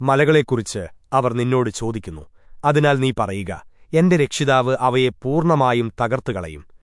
മലകളെക്കുറിച്ച് അവർ നിന്നോട് ചോദിക്കുന്നു. അതിനാൽ നീ പറയുക എന്റെ രക്ഷിതാവ് അവയെ പൂർണമായും തകർത്തുകളയും.